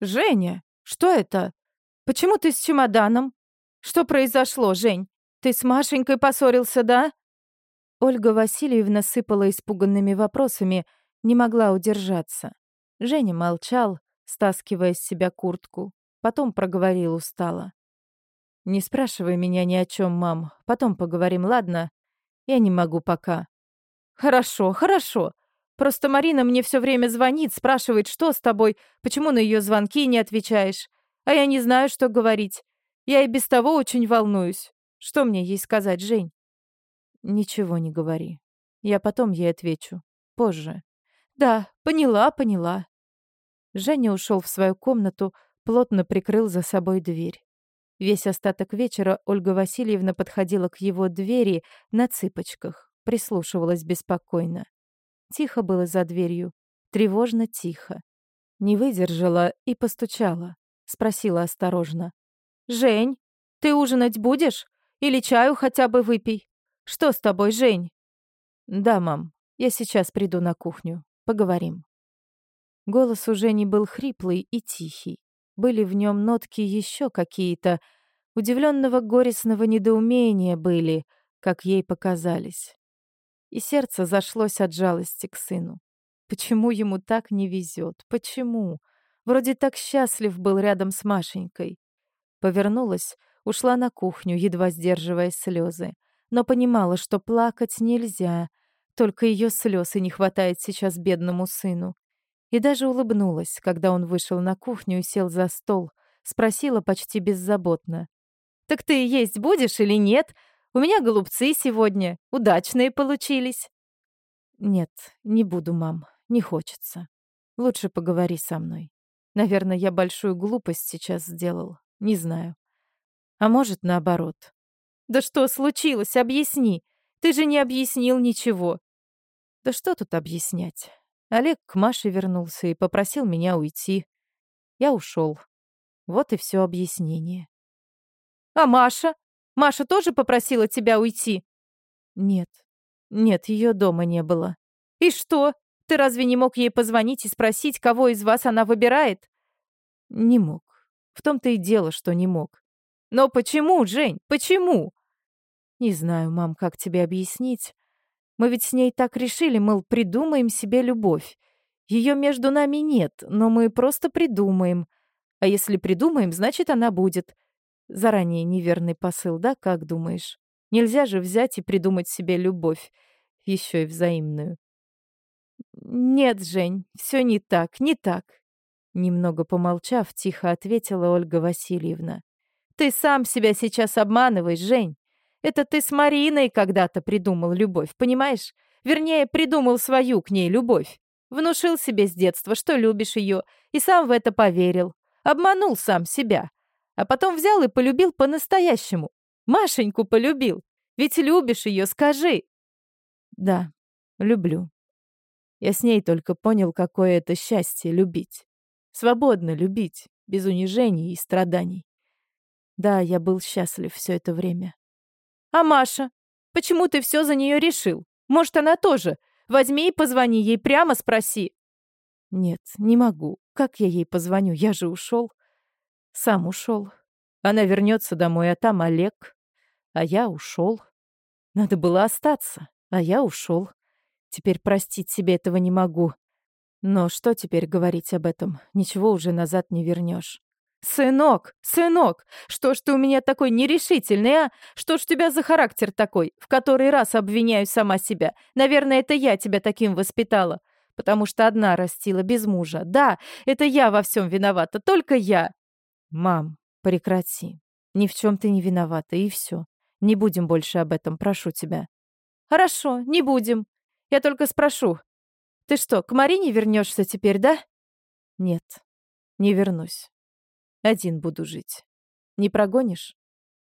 Женя, что это? Почему ты с чемоданом? Что произошло, Жень? Ты с Машенькой поссорился, да? Ольга Васильевна сыпала испуганными вопросами, не могла удержаться. Женя молчал, стаскивая с себя куртку. Потом проговорил устало. «Не спрашивай меня ни о чем, мам. Потом поговорим, ладно? Я не могу пока». «Хорошо, хорошо. Просто Марина мне все время звонит, спрашивает, что с тобой, почему на ее звонки не отвечаешь. А я не знаю, что говорить. Я и без того очень волнуюсь. Что мне ей сказать, Жень?» «Ничего не говори. Я потом ей отвечу. Позже». «Да, поняла, поняла». Женя ушел в свою комнату, плотно прикрыл за собой дверь. Весь остаток вечера Ольга Васильевна подходила к его двери на цыпочках, прислушивалась беспокойно. Тихо было за дверью, тревожно тихо. Не выдержала и постучала. Спросила осторожно. «Жень, ты ужинать будешь? Или чаю хотя бы выпей? Что с тобой, Жень?» «Да, мам, я сейчас приду на кухню. Поговорим». Голос у Жени был хриплый и тихий. Были в нем нотки еще какие-то, удивленного горестного недоумения были, как ей показались. И сердце зашлось от жалости к сыну. Почему ему так не везет? Почему? Вроде так счастлив был рядом с Машенькой. Повернулась, ушла на кухню, едва сдерживая слезы. Но понимала, что плакать нельзя. Только ее слез и не хватает сейчас бедному сыну. И даже улыбнулась, когда он вышел на кухню и сел за стол. Спросила почти беззаботно. «Так ты есть будешь или нет? У меня голубцы сегодня. Удачные получились». «Нет, не буду, мам. Не хочется. Лучше поговори со мной. Наверное, я большую глупость сейчас сделал. Не знаю. А может, наоборот. Да что случилось? Объясни. Ты же не объяснил ничего. Да что тут объяснять? Олег к Маше вернулся и попросил меня уйти. Я ушел. Вот и все объяснение. «А Маша? Маша тоже попросила тебя уйти?» «Нет. Нет, ее дома не было». «И что? Ты разве не мог ей позвонить и спросить, кого из вас она выбирает?» «Не мог. В том-то и дело, что не мог». «Но почему, Жень? Почему?» «Не знаю, мам, как тебе объяснить. Мы ведь с ней так решили, мол, придумаем себе любовь. Ее между нами нет, но мы просто придумаем. А если придумаем, значит, она будет. Заранее неверный посыл, да, как думаешь? Нельзя же взять и придумать себе любовь, еще и взаимную. Нет, Жень, все не так, не так. Немного помолчав, тихо ответила Ольга Васильевна. Ты сам себя сейчас обманываешь, Жень. Это ты с Мариной когда-то придумал любовь, понимаешь? Вернее, придумал свою к ней любовь. Внушил себе с детства, что любишь ее, и сам в это поверил. Обманул сам себя. А потом взял и полюбил по-настоящему. Машеньку полюбил. Ведь любишь ее, скажи. Да, люблю. Я с ней только понял, какое это счастье любить. Свободно любить, без унижений и страданий. Да, я был счастлив все это время. А Маша? Почему ты все за нее решил? Может, она тоже? Возьми и позвони ей, прямо спроси. Нет, не могу. Как я ей позвоню? Я же ушел. Сам ушел. Она вернется домой, а там Олег. А я ушел. Надо было остаться, а я ушел. Теперь простить себе этого не могу. Но что теперь говорить об этом? Ничего уже назад не вернешь. «Сынок, сынок, что ж ты у меня такой нерешительный, а? Что ж у тебя за характер такой? В который раз обвиняю сама себя. Наверное, это я тебя таким воспитала. Потому что одна растила, без мужа. Да, это я во всем виновата, только я». «Мам, прекрати. Ни в чем ты не виновата, и все. Не будем больше об этом, прошу тебя». «Хорошо, не будем. Я только спрошу. Ты что, к Марине вернешься теперь, да?» «Нет, не вернусь». Один буду жить. Не прогонишь?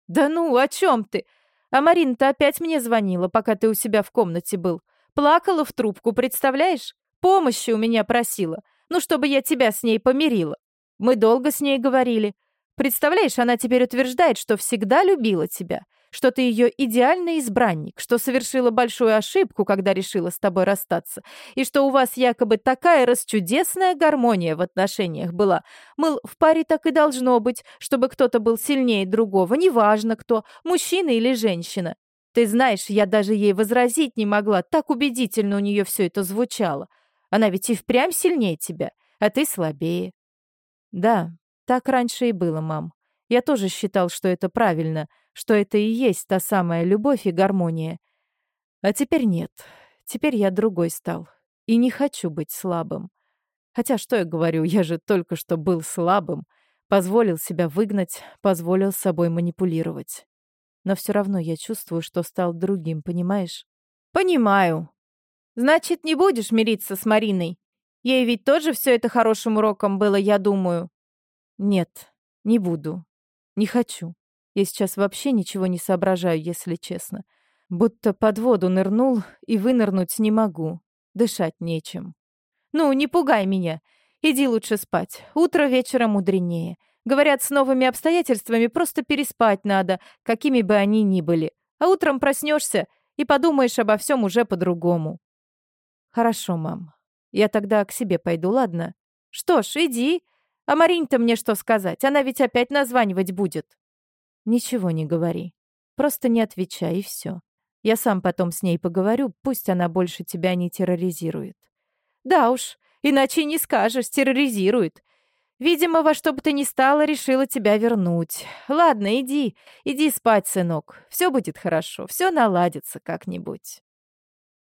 Да ну, о чем ты? А Марина-то опять мне звонила, пока ты у себя в комнате был. Плакала в трубку, представляешь? Помощи у меня просила. Ну, чтобы я тебя с ней помирила. Мы долго с ней говорили. Представляешь, она теперь утверждает, что всегда любила тебя. что ты ее идеальный избранник, что совершила большую ошибку, когда решила с тобой расстаться, и что у вас якобы такая расчудесная гармония в отношениях была. Мыл, в паре так и должно быть, чтобы кто-то был сильнее другого, неважно кто, мужчина или женщина. Ты знаешь, я даже ей возразить не могла, так убедительно у нее все это звучало. Она ведь и впрямь сильнее тебя, а ты слабее. Да, так раньше и было, мам. Я тоже считал, что это правильно, что это и есть та самая любовь и гармония. А теперь нет. Теперь я другой стал. И не хочу быть слабым. Хотя что я говорю, я же только что был слабым. Позволил себя выгнать, позволил собой манипулировать. Но все равно я чувствую, что стал другим, понимаешь? Понимаю. Значит, не будешь мириться с Мариной? Ей ведь тоже все это хорошим уроком было, я думаю. Нет, не буду. Не хочу. Я сейчас вообще ничего не соображаю, если честно. Будто под воду нырнул и вынырнуть не могу. Дышать нечем. Ну, не пугай меня. Иди лучше спать. Утро вечера мудренее. Говорят, с новыми обстоятельствами просто переспать надо, какими бы они ни были. А утром проснешься и подумаешь обо всем уже по-другому. Хорошо, мам. Я тогда к себе пойду, ладно? Что ж, иди. А Маринь-то мне что сказать? Она ведь опять названивать будет. Ничего не говори. Просто не отвечай, и все. Я сам потом с ней поговорю, пусть она больше тебя не терроризирует. Да уж, иначе не скажешь, терроризирует. Видимо, во что бы то ни стало, решила тебя вернуть. Ладно, иди, иди спать, сынок. Все будет хорошо, все наладится как-нибудь.